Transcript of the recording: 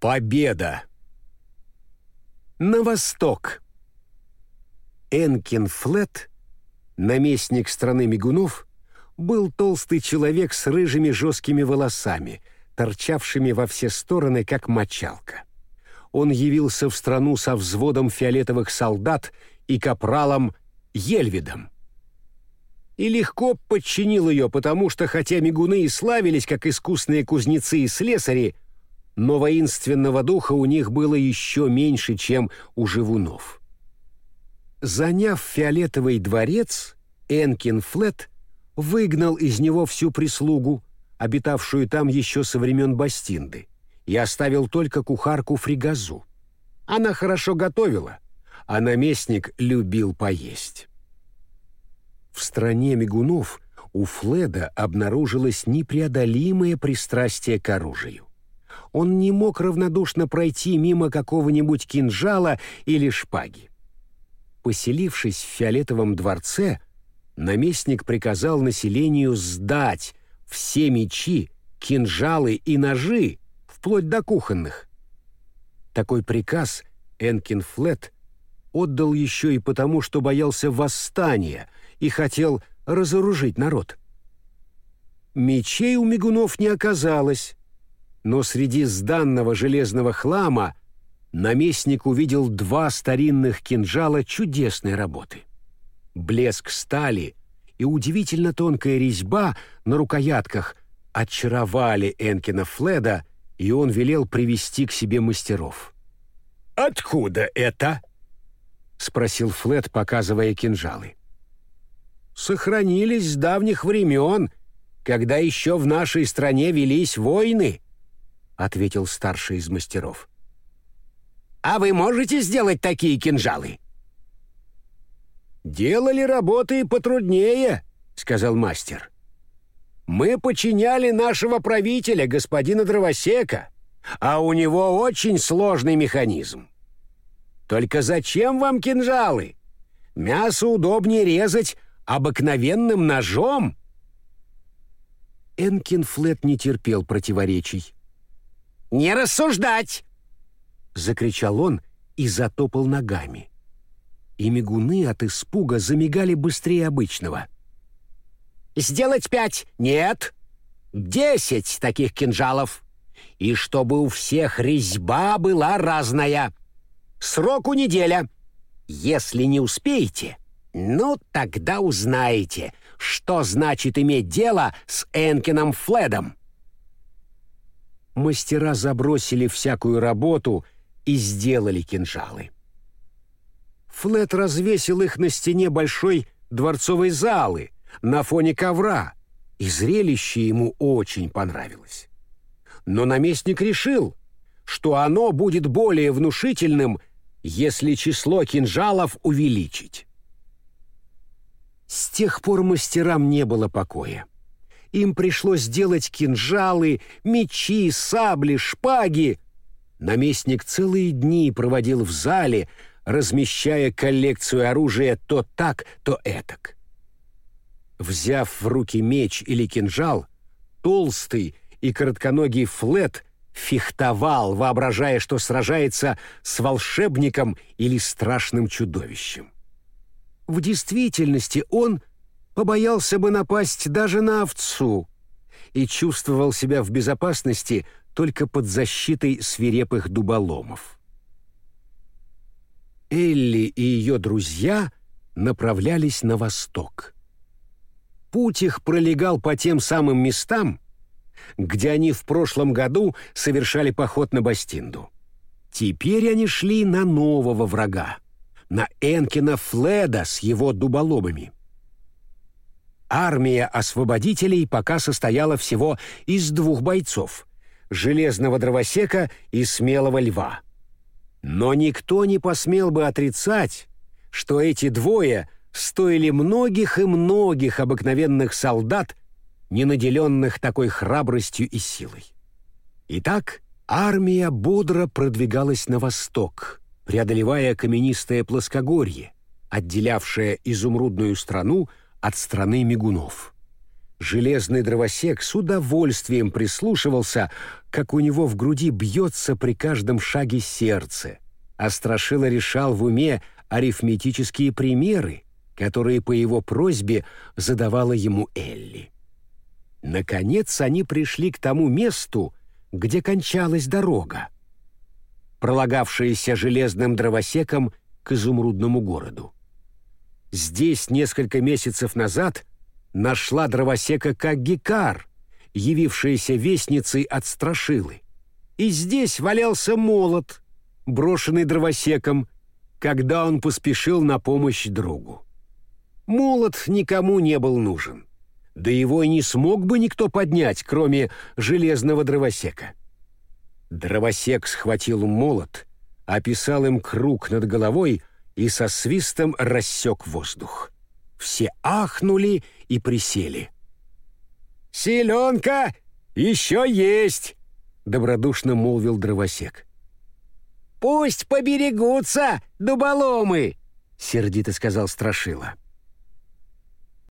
Победа! На восток! Энкин Флет, наместник страны мигунов, был толстый человек с рыжими жесткими волосами, торчавшими во все стороны, как мочалка. Он явился в страну со взводом фиолетовых солдат и капралом Ельвидом. И легко подчинил ее, потому что, хотя мигуны и славились как искусные кузнецы и слесари, но воинственного духа у них было еще меньше, чем у живунов. Заняв фиолетовый дворец, Энкин Флет выгнал из него всю прислугу, обитавшую там еще со времен Бастинды, и оставил только кухарку Фригазу. Она хорошо готовила, а наместник любил поесть. В стране мигунов у Фледа обнаружилось непреодолимое пристрастие к оружию он не мог равнодушно пройти мимо какого-нибудь кинжала или шпаги. Поселившись в фиолетовом дворце, наместник приказал населению сдать все мечи, кинжалы и ножи, вплоть до кухонных. Такой приказ Энкин Флет отдал еще и потому, что боялся восстания и хотел разоружить народ. Мечей у мигунов не оказалось, но среди сданного железного хлама наместник увидел два старинных кинжала чудесной работы. Блеск стали и удивительно тонкая резьба на рукоятках очаровали Энкина Фледа, и он велел привести к себе мастеров. «Откуда это?» — спросил Флед, показывая кинжалы. «Сохранились с давних времен, когда еще в нашей стране велись войны», ответил старший из мастеров. «А вы можете сделать такие кинжалы?» «Делали работы и потруднее», — сказал мастер. «Мы подчиняли нашего правителя, господина Дровосека, а у него очень сложный механизм. Только зачем вам кинжалы? Мясо удобнее резать обыкновенным ножом». Энкин Флет не терпел противоречий. «Не рассуждать!» — закричал он и затопал ногами. И мигуны от испуга замигали быстрее обычного. «Сделать пять? Нет! Десять таких кинжалов! И чтобы у всех резьба была разная! Сроку неделя! Если не успеете, ну тогда узнаете, что значит иметь дело с Энкином Фледом!» Мастера забросили всякую работу и сделали кинжалы. Флет развесил их на стене большой дворцовой залы на фоне ковра, и зрелище ему очень понравилось. Но наместник решил, что оно будет более внушительным, если число кинжалов увеличить. С тех пор мастерам не было покоя. Им пришлось делать кинжалы, мечи, сабли, шпаги. Наместник целые дни проводил в зале, размещая коллекцию оружия то так, то этак. Взяв в руки меч или кинжал, толстый и коротконогий флет фехтовал, воображая, что сражается с волшебником или страшным чудовищем. В действительности он побоялся бы напасть даже на овцу и чувствовал себя в безопасности только под защитой свирепых дуболомов. Элли и ее друзья направлялись на восток. Путь их пролегал по тем самым местам, где они в прошлом году совершали поход на Бастинду. Теперь они шли на нового врага, на Энкина Фледа с его дуболомами. Армия освободителей пока состояла всего из двух бойцов — железного дровосека и смелого льва. Но никто не посмел бы отрицать, что эти двое стоили многих и многих обыкновенных солдат, не наделенных такой храбростью и силой. Итак, армия бодро продвигалась на восток, преодолевая каменистое плоскогорье, отделявшее изумрудную страну от страны мигунов. Железный дровосек с удовольствием прислушивался, как у него в груди бьется при каждом шаге сердце, а Страшила решал в уме арифметические примеры, которые по его просьбе задавала ему Элли. Наконец они пришли к тому месту, где кончалась дорога, пролагавшаяся железным дровосеком к изумрудному городу. Здесь несколько месяцев назад нашла дровосека как Гекар, явившаяся вестницей от Страшилы. И здесь валялся молот, брошенный дровосеком, когда он поспешил на помощь другу. Молот никому не был нужен. Да его и не смог бы никто поднять, кроме железного дровосека. Дровосек схватил молот, описал им круг над головой и со свистом рассек воздух. Все ахнули и присели. «Селенка еще есть!» — добродушно молвил дровосек. «Пусть поберегутся, дуболомы!» — сердито сказал Страшила.